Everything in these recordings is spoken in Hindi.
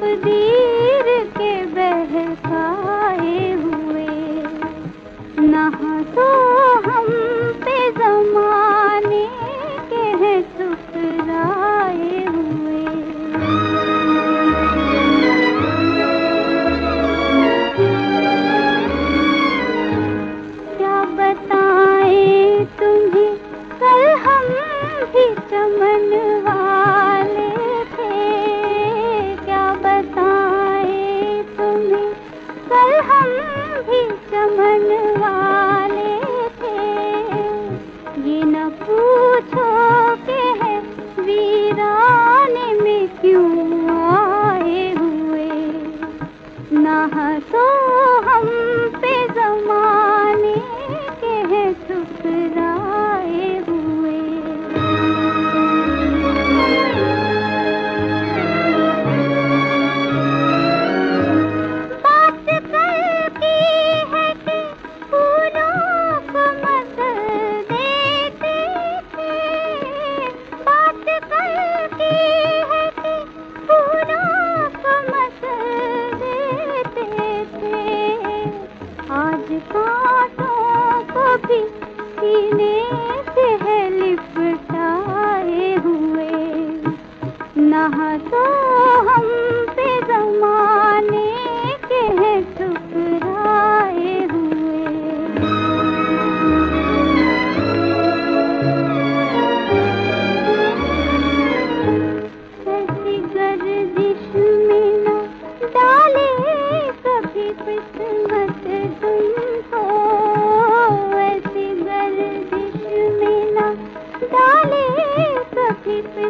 तकदीर के बहकाए हुए। नहा तो हम ना कांटों को भी सीने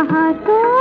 नहा तो